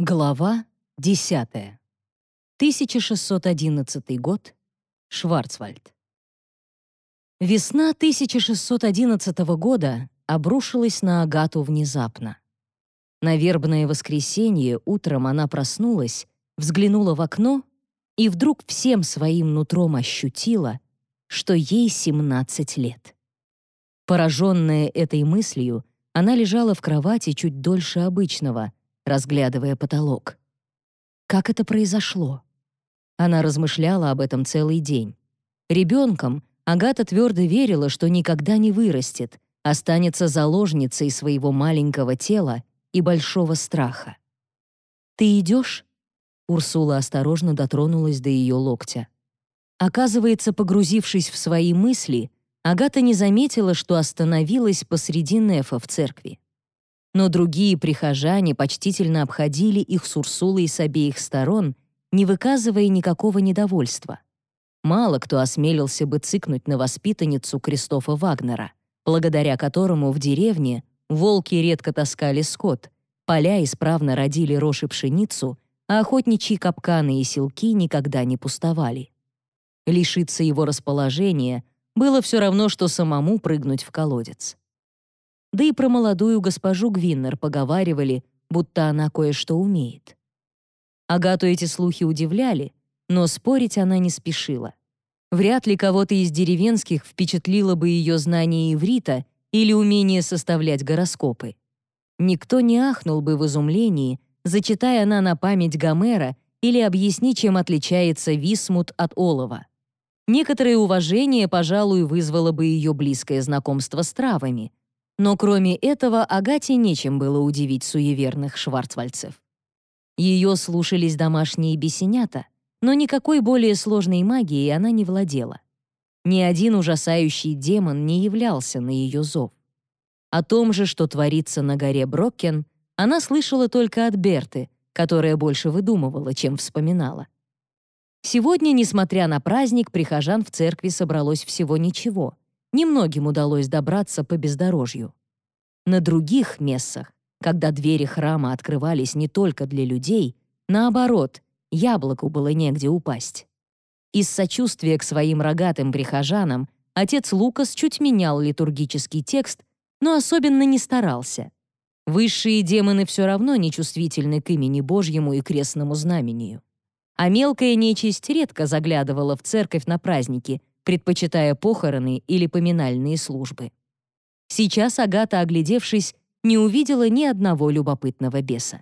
Глава 10. 1611 год. Шварцвальд. Весна 1611 года обрушилась на Агату внезапно. На вербное воскресенье утром она проснулась, взглянула в окно и вдруг всем своим нутром ощутила, что ей 17 лет. Пораженная этой мыслью, она лежала в кровати чуть дольше обычного — разглядывая потолок. Как это произошло? Она размышляла об этом целый день. Ребенком Агата твердо верила, что никогда не вырастет, останется заложницей своего маленького тела и большого страха. «Ты идешь?» Урсула осторожно дотронулась до ее локтя. Оказывается, погрузившись в свои мысли, Агата не заметила, что остановилась посреди нефа в церкви но другие прихожане почтительно обходили их с Урсулой с обеих сторон, не выказывая никакого недовольства. Мало кто осмелился бы цыкнуть на воспитанницу Кристофа Вагнера, благодаря которому в деревне волки редко таскали скот, поля исправно родили рожь и пшеницу, а охотничьи капканы и селки никогда не пустовали. Лишиться его расположения было все равно, что самому прыгнуть в колодец. Да и про молодую госпожу Гвиннер поговаривали, будто она кое-что умеет. Агату эти слухи удивляли, но спорить она не спешила. Вряд ли кого-то из деревенских впечатлило бы ее знание иврита или умение составлять гороскопы. Никто не ахнул бы в изумлении, зачитая она на память Гомера или объясни, чем отличается висмут от олова. Некоторое уважение, пожалуй, вызвало бы ее близкое знакомство с травами, но кроме этого Агате нечем было удивить суеверных шварцвальцев. Ее слушались домашние бесенята, но никакой более сложной магией она не владела. Ни один ужасающий демон не являлся на ее зов. О том же, что творится на горе Броккен, она слышала только от Берты, которая больше выдумывала, чем вспоминала. Сегодня, несмотря на праздник, прихожан в церкви собралось всего ничего — немногим удалось добраться по бездорожью. На других мессах, когда двери храма открывались не только для людей, наоборот, яблоку было негде упасть. Из сочувствия к своим рогатым прихожанам отец Лукас чуть менял литургический текст, но особенно не старался. Высшие демоны все равно нечувствительны к имени Божьему и крестному знамению. А мелкая нечисть редко заглядывала в церковь на праздники, предпочитая похороны или поминальные службы. Сейчас Агата, оглядевшись, не увидела ни одного любопытного беса.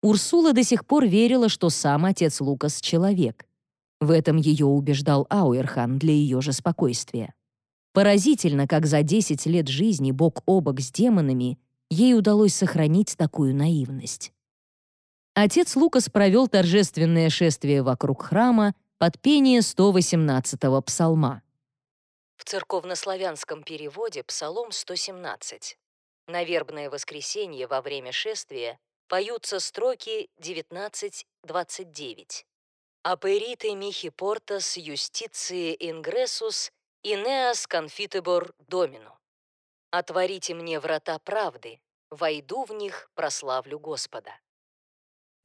Урсула до сих пор верила, что сам отец Лукас — человек. В этом ее убеждал Ауэрхан для ее же спокойствия. Поразительно, как за 10 лет жизни бок о бок с демонами ей удалось сохранить такую наивность. Отец Лукас провел торжественное шествие вокруг храма, под пение 118-го псалма. В церковнославянском переводе псалом 117. На вербное воскресенье во время шествия поются строки 19-29. «Аперите михи портас юстиции ингрессус инеас конфитебор домину». «Отворите мне врата правды, войду в них, прославлю Господа».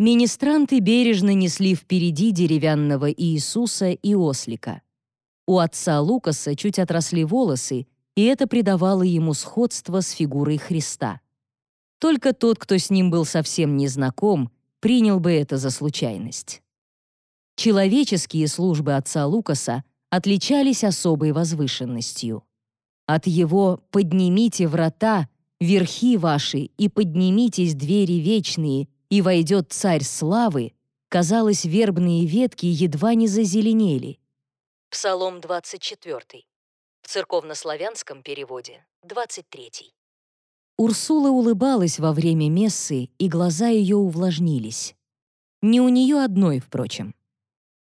Министранты бережно несли впереди деревянного Иисуса и ослика. У отца Лукаса чуть отросли волосы, и это придавало ему сходство с фигурой Христа. Только тот, кто с ним был совсем не знаком, принял бы это за случайность. Человеческие службы отца Лукаса отличались особой возвышенностью. От его «поднимите врата», «верхи ваши» и «поднимитесь двери вечные», и войдет царь славы, казалось, вербные ветки едва не зазеленели. Псалом 24. В церковнославянском переводе 23. Урсула улыбалась во время мессы, и глаза ее увлажнились. Не у нее одной, впрочем.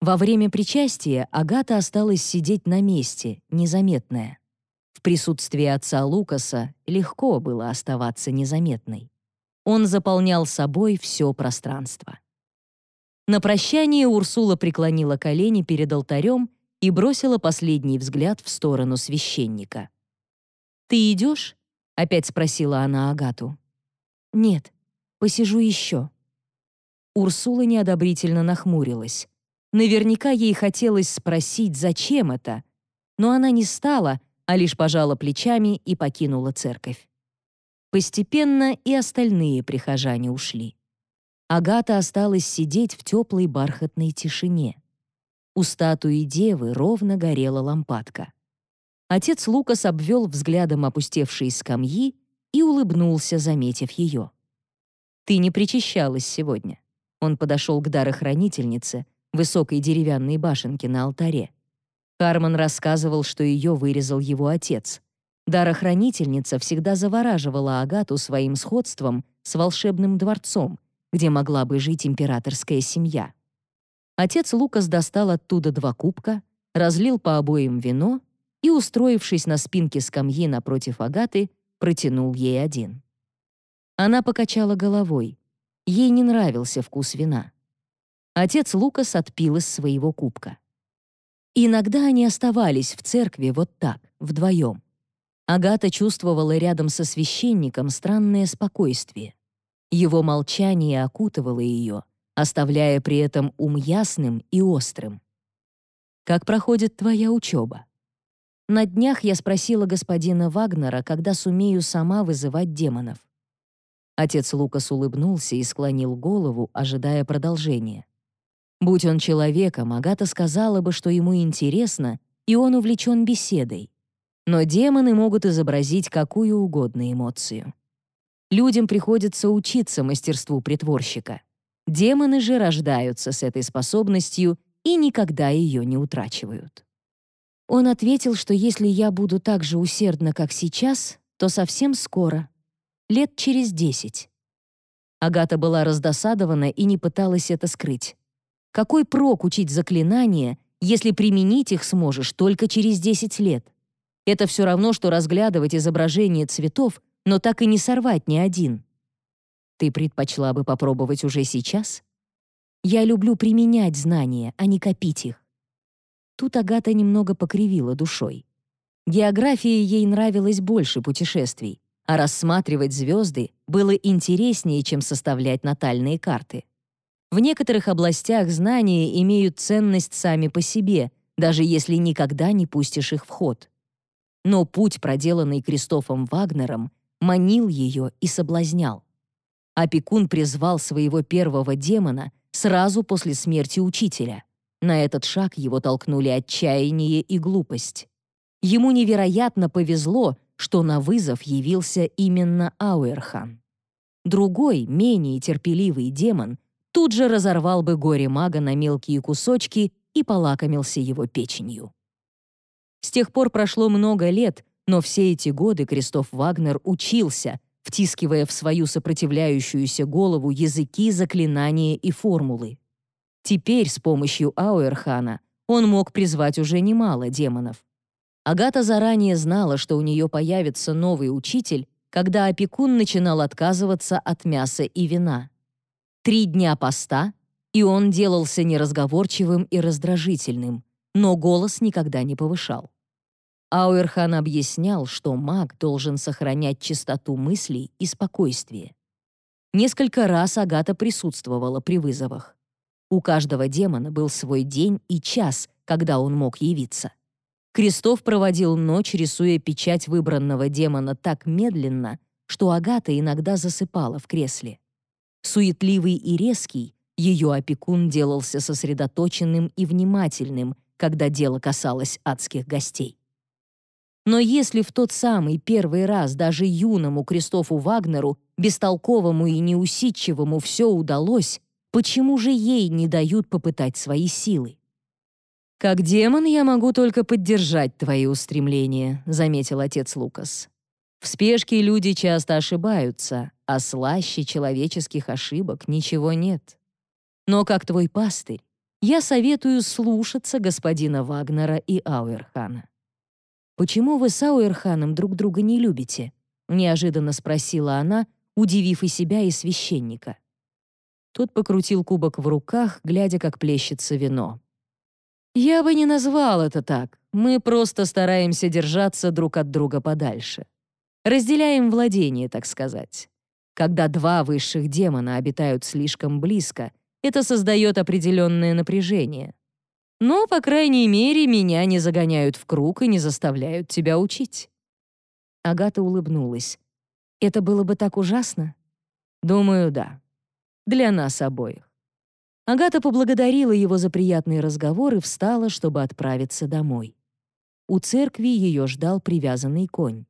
Во время причастия Агата осталась сидеть на месте, незаметная. В присутствии отца Лукаса легко было оставаться незаметной. Он заполнял собой все пространство. На прощание Урсула преклонила колени перед алтарем и бросила последний взгляд в сторону священника. «Ты идешь?» — опять спросила она Агату. «Нет, посижу еще». Урсула неодобрительно нахмурилась. Наверняка ей хотелось спросить, зачем это, но она не стала, а лишь пожала плечами и покинула церковь. Постепенно и остальные прихожане ушли. Агата осталась сидеть в теплой бархатной тишине. У статуи девы ровно горела лампадка. Отец Лукас обвел взглядом опустевшие скамьи и улыбнулся, заметив ее. «Ты не причащалась сегодня». Он подошел к дарохранительнице, высокой деревянной башенке на алтаре. Карман рассказывал, что ее вырезал его отец. Дарохранительница всегда завораживала Агату своим сходством с волшебным дворцом, где могла бы жить императорская семья. Отец Лукас достал оттуда два кубка, разлил по обоим вино и, устроившись на спинке скамьи напротив Агаты, протянул ей один. Она покачала головой. Ей не нравился вкус вина. Отец Лукас отпил из своего кубка. Иногда они оставались в церкви вот так, вдвоем. Агата чувствовала рядом со священником странное спокойствие. Его молчание окутывало ее, оставляя при этом ум ясным и острым. «Как проходит твоя учеба?» На днях я спросила господина Вагнера, когда сумею сама вызывать демонов. Отец Лукас улыбнулся и склонил голову, ожидая продолжения. Будь он человеком, Агата сказала бы, что ему интересно, и он увлечен беседой. Но демоны могут изобразить какую угодно эмоцию. Людям приходится учиться мастерству притворщика. Демоны же рождаются с этой способностью и никогда ее не утрачивают. Он ответил, что если я буду так же усердна, как сейчас, то совсем скоро, лет через десять. Агата была раздосадована и не пыталась это скрыть. Какой прок учить заклинания, если применить их сможешь только через десять лет? Это все равно, что разглядывать изображение цветов, но так и не сорвать ни один. Ты предпочла бы попробовать уже сейчас? Я люблю применять знания, а не копить их. Тут Агата немного покривила душой. География ей нравилась больше путешествий, а рассматривать звезды было интереснее, чем составлять натальные карты. В некоторых областях знания имеют ценность сами по себе, даже если никогда не пустишь их в ход. Но путь, проделанный Кристофом Вагнером, манил ее и соблазнял. Опекун призвал своего первого демона сразу после смерти учителя. На этот шаг его толкнули отчаяние и глупость. Ему невероятно повезло, что на вызов явился именно Ауэрхан. Другой, менее терпеливый демон тут же разорвал бы горе мага на мелкие кусочки и полакомился его печенью. С тех пор прошло много лет, но все эти годы Кристоф Вагнер учился, втискивая в свою сопротивляющуюся голову языки, заклинания и формулы. Теперь с помощью Ауэрхана он мог призвать уже немало демонов. Агата заранее знала, что у нее появится новый учитель, когда опекун начинал отказываться от мяса и вина. Три дня поста, и он делался неразговорчивым и раздражительным, но голос никогда не повышал. Ауэрхан объяснял, что маг должен сохранять чистоту мыслей и спокойствие. Несколько раз Агата присутствовала при вызовах. У каждого демона был свой день и час, когда он мог явиться. Крестов проводил ночь, рисуя печать выбранного демона так медленно, что Агата иногда засыпала в кресле. Суетливый и резкий, ее опекун делался сосредоточенным и внимательным, когда дело касалось адских гостей. Но если в тот самый первый раз даже юному Кристофу Вагнеру, бестолковому и неусидчивому, все удалось, Почему же ей не дают попытать свои силы? «Как демон я могу только поддержать твои устремления», — заметил отец Лукас. «В спешке люди часто ошибаются, а слаще человеческих ошибок ничего нет. Но как твой пастырь, я советую слушаться господина Вагнера и Ауэрхана». «Почему вы с Ауэрханом друг друга не любите?» — неожиданно спросила она, удивив и себя, и священника. Тот покрутил кубок в руках, глядя, как плещется вино. «Я бы не назвал это так. Мы просто стараемся держаться друг от друга подальше. Разделяем владение, так сказать. Когда два высших демона обитают слишком близко, Это создает определенное напряжение. Но, по крайней мере, меня не загоняют в круг и не заставляют тебя учить». Агата улыбнулась. «Это было бы так ужасно?» «Думаю, да. Для нас обоих». Агата поблагодарила его за приятный разговор и встала, чтобы отправиться домой. У церкви ее ждал привязанный конь.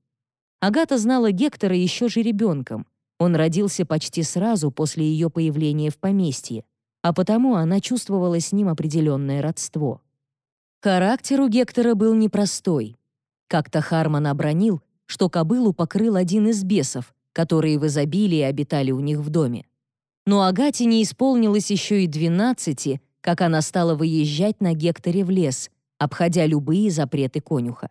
Агата знала Гектора еще же ребенком. Он родился почти сразу после ее появления в поместье а потому она чувствовала с ним определенное родство. Характер у Гектора был непростой. Как-то Харман обронил, что кобылу покрыл один из бесов, которые в изобилии обитали у них в доме. Но Агате не исполнилось еще и двенадцати, как она стала выезжать на Гекторе в лес, обходя любые запреты конюха.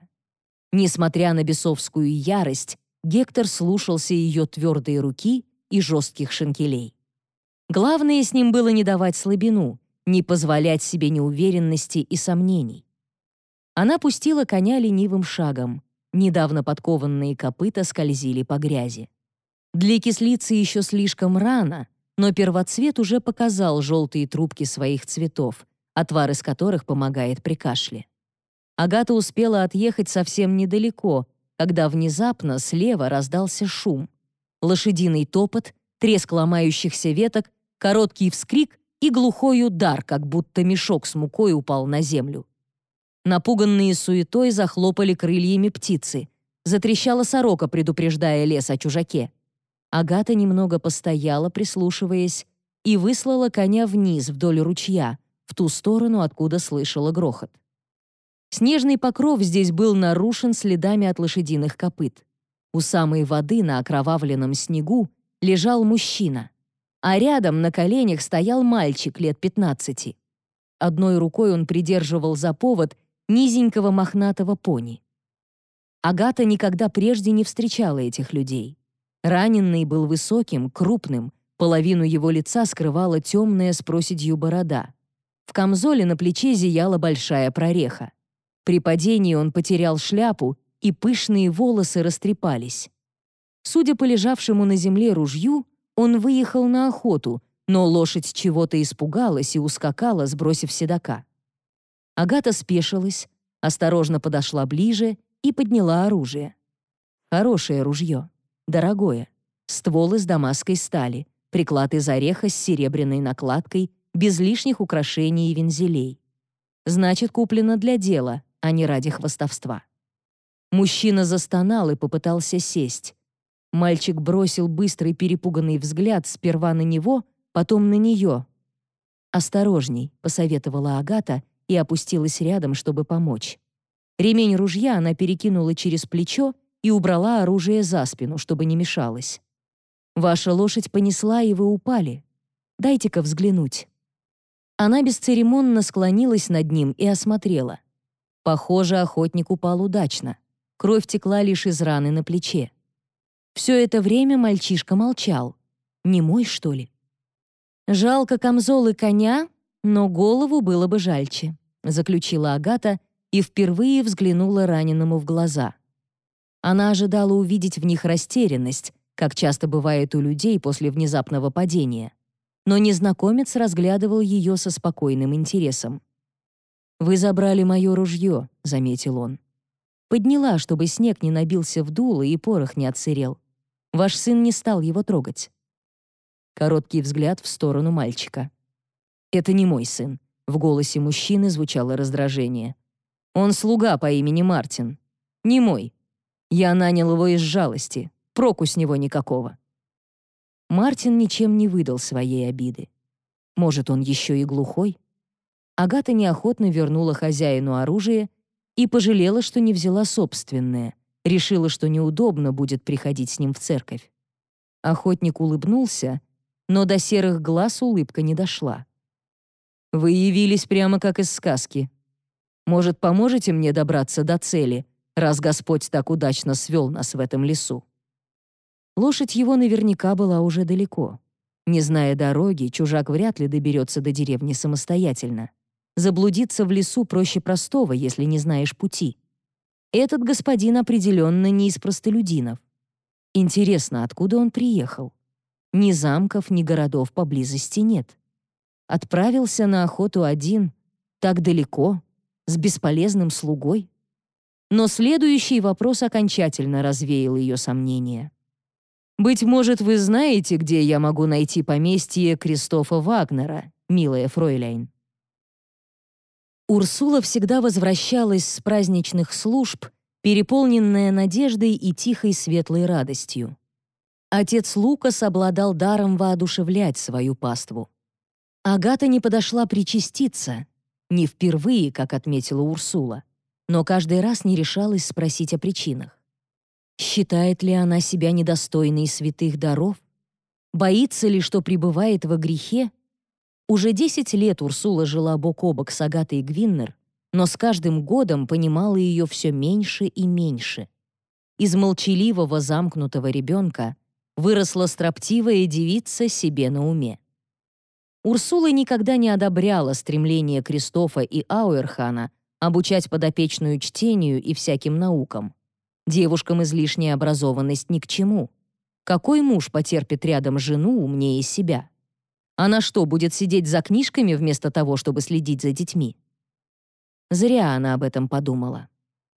Несмотря на бесовскую ярость, Гектор слушался ее твердые руки и жестких шинкелей. Главное с ним было не давать слабину, не позволять себе неуверенности и сомнений. Она пустила коня ленивым шагом. Недавно подкованные копыта скользили по грязи. Для кислицы еще слишком рано, но первоцвет уже показал желтые трубки своих цветов, отвар из которых помогает при кашле. Агата успела отъехать совсем недалеко, когда внезапно слева раздался шум. Лошадиный топот, треск ломающихся веток короткий вскрик и глухой удар, как будто мешок с мукой упал на землю. Напуганные суетой захлопали крыльями птицы. Затрещала сорока, предупреждая лес о чужаке. Агата немного постояла, прислушиваясь, и выслала коня вниз вдоль ручья, в ту сторону, откуда слышала грохот. Снежный покров здесь был нарушен следами от лошадиных копыт. У самой воды на окровавленном снегу лежал мужчина а рядом на коленях стоял мальчик лет 15. Одной рукой он придерживал за повод низенького мохнатого пони. Агата никогда прежде не встречала этих людей. Раненый был высоким, крупным, половину его лица скрывала темная с проседью борода. В камзоле на плече зияла большая прореха. При падении он потерял шляпу, и пышные волосы растрепались. Судя по лежавшему на земле ружью, он выехал на охоту, но лошадь чего-то испугалась и ускакала, сбросив седока. Агата спешилась, осторожно подошла ближе и подняла оружие. Хорошее ружье, дорогое, ствол из дамасской стали, приклад из ореха с серебряной накладкой, без лишних украшений и вензелей. Значит, куплено для дела, а не ради хвастовства. Мужчина застонал и попытался сесть. Мальчик бросил быстрый перепуганный взгляд сперва на него, потом на нее. «Осторожней», — посоветовала Агата и опустилась рядом, чтобы помочь. Ремень ружья она перекинула через плечо и убрала оружие за спину, чтобы не мешалось. «Ваша лошадь понесла, и вы упали. Дайте-ка взглянуть». Она бесцеремонно склонилась над ним и осмотрела. Похоже, охотник упал удачно. Кровь текла лишь из раны на плече. Все это время мальчишка молчал. Не мой, что ли? Жалко камзолы коня, но голову было бы жальче, заключила Агата и впервые взглянула раненому в глаза. Она ожидала увидеть в них растерянность, как часто бывает у людей после внезапного падения. Но незнакомец разглядывал ее со спокойным интересом. «Вы забрали мое ружье», — заметил он. Подняла, чтобы снег не набился в дуло и порох не отсырел. Ваш сын не стал его трогать». Короткий взгляд в сторону мальчика. «Это не мой сын», — в голосе мужчины звучало раздражение. «Он слуга по имени Мартин. Не мой. Я нанял его из жалости. Проку с него никакого». Мартин ничем не выдал своей обиды. Может, он еще и глухой? Агата неохотно вернула хозяину оружие и пожалела, что не взяла собственное — Решила, что неудобно будет приходить с ним в церковь. Охотник улыбнулся, но до серых глаз улыбка не дошла. «Вы явились прямо как из сказки. Может, поможете мне добраться до цели, раз Господь так удачно свел нас в этом лесу?» Лошадь его наверняка была уже далеко. Не зная дороги, чужак вряд ли доберется до деревни самостоятельно. Заблудиться в лесу проще простого, если не знаешь пути. Этот господин определенно не из простолюдинов. Интересно, откуда он приехал? Ни замков, ни городов поблизости нет. Отправился на охоту один, так далеко, с бесполезным слугой. Но следующий вопрос окончательно развеял ее сомнения. «Быть может, вы знаете, где я могу найти поместье Кристофа Вагнера, милая фройляйн?» Урсула всегда возвращалась с праздничных служб, переполненная надеждой и тихой светлой радостью. Отец Лукас обладал даром воодушевлять свою паству. Агата не подошла причаститься, не впервые, как отметила Урсула, но каждый раз не решалась спросить о причинах. Считает ли она себя недостойной святых даров? Боится ли, что пребывает во грехе? Уже 10 лет Урсула жила бок о бок с Агатой Гвиннер, но с каждым годом понимала ее все меньше и меньше. Из молчаливого замкнутого ребенка выросла строптивая девица себе на уме. Урсула никогда не одобряла стремление Кристофа и Ауэрхана обучать подопечную чтению и всяким наукам. Девушкам излишняя образованность ни к чему. Какой муж потерпит рядом жену умнее себя? Она что, будет сидеть за книжками вместо того, чтобы следить за детьми? Зря она об этом подумала.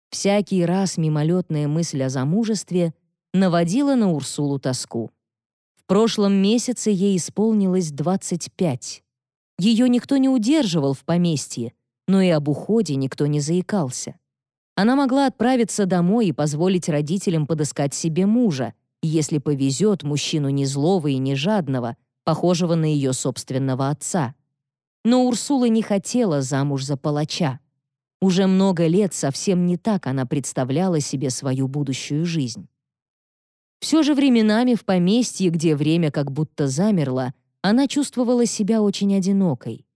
Всякий раз мимолетная мысль о замужестве наводила на Урсулу тоску. В прошлом месяце ей исполнилось 25. Ее никто не удерживал в поместье, но и об уходе никто не заикался. Она могла отправиться домой и позволить родителям подыскать себе мужа, если повезет мужчину не злого и не жадного, похожего на ее собственного отца. Но Урсула не хотела замуж за палача. Уже много лет совсем не так она представляла себе свою будущую жизнь. Все же временами в поместье, где время как будто замерло, она чувствовала себя очень одинокой.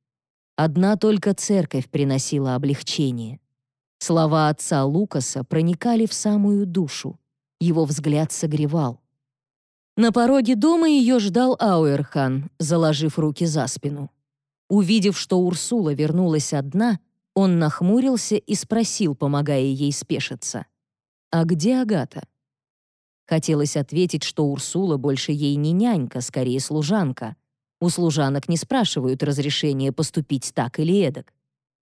Одна только церковь приносила облегчение. Слова отца Лукаса проникали в самую душу. Его взгляд согревал. На пороге дома ее ждал Ауэрхан, заложив руки за спину. Увидев, что Урсула вернулась одна, он нахмурился и спросил, помогая ей спешиться. «А где Агата?» Хотелось ответить, что Урсула больше ей не нянька, скорее служанка. У служанок не спрашивают разрешения поступить так или эдак.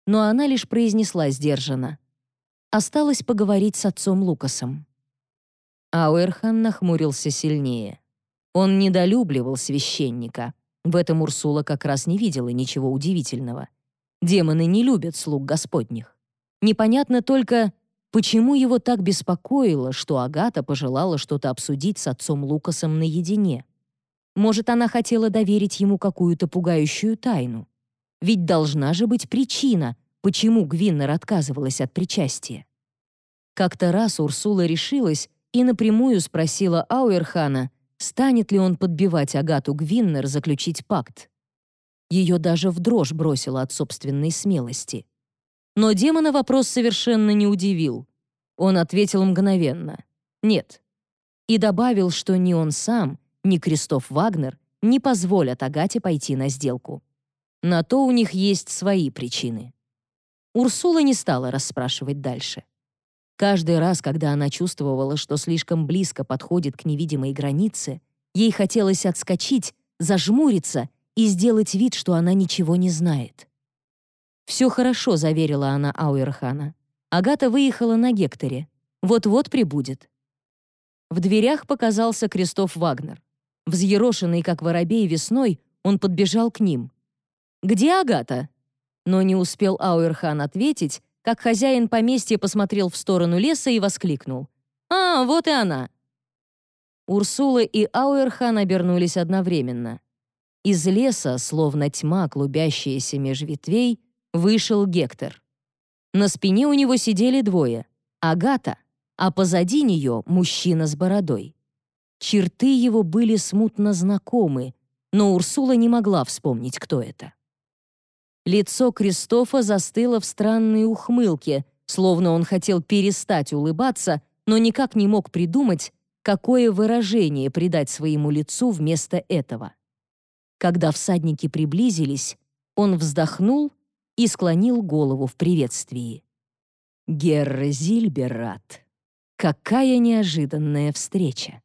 Но она лишь произнесла сдержанно. Осталось поговорить с отцом Лукасом. Ауэрхан нахмурился сильнее. Он недолюбливал священника. В этом Урсула как раз не видела ничего удивительного. Демоны не любят слуг Господних. Непонятно только, почему его так беспокоило, что Агата пожелала что-то обсудить с отцом Лукасом наедине. Может, она хотела доверить ему какую-то пугающую тайну. Ведь должна же быть причина, почему Гвиннер отказывалась от причастия. Как-то раз Урсула решилась и напрямую спросила Ауэрхана, станет ли он подбивать Агату Гвиннер заключить пакт. Ее даже в дрожь бросило от собственной смелости. Но демона вопрос совершенно не удивил. Он ответил мгновенно «нет» и добавил, что ни он сам, ни Кристоф Вагнер не позволят Агате пойти на сделку. На то у них есть свои причины. Урсула не стала расспрашивать дальше. Каждый раз, когда она чувствовала, что слишком близко подходит к невидимой границе, ей хотелось отскочить, зажмуриться и сделать вид, что она ничего не знает. «Все хорошо», — заверила она Ауэрхана. «Агата выехала на Гекторе. Вот-вот прибудет». В дверях показался Кристоф Вагнер. Взъерошенный, как воробей весной, он подбежал к ним. «Где Агата?» Но не успел Ауэрхан ответить, как хозяин поместья посмотрел в сторону леса и воскликнул. «А, вот и она!» Урсула и Ауэрхан обернулись одновременно. Из леса, словно тьма, клубящаяся меж ветвей, вышел Гектор. На спине у него сидели двое — Агата, а позади нее — мужчина с бородой. Черты его были смутно знакомы, но Урсула не могла вспомнить, кто это. Лицо Кристофа застыло в странной ухмылке, словно он хотел перестать улыбаться, но никак не мог придумать, какое выражение придать своему лицу вместо этого. Когда всадники приблизились, он вздохнул и склонил голову в приветствии. «Герр Зильберат, какая неожиданная встреча!»